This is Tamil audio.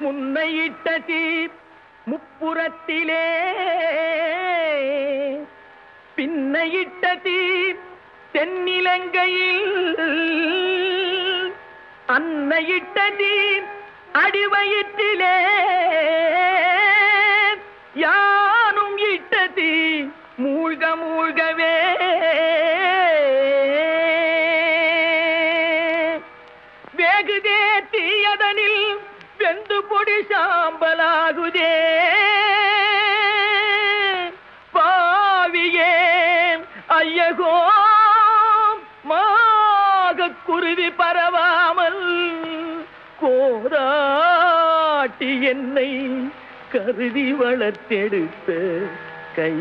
முன்னையிட்ட தீ முப்புறத்திலே. பின்னையிட்ட தீ தென்னிலங்கையில். அன்னையிட்ட தீர் அடிவயிற்றிலே. யானும் இட்ட தீ மூழ்க மூழ்கவே. வேகுதே தீயதன் சாம்பலாகுதே. பாவியே ஐயகோ மாக குருவி பரவாமல் கோராட்டி என்னை கருதி வளர்த்தெடுத்த கை.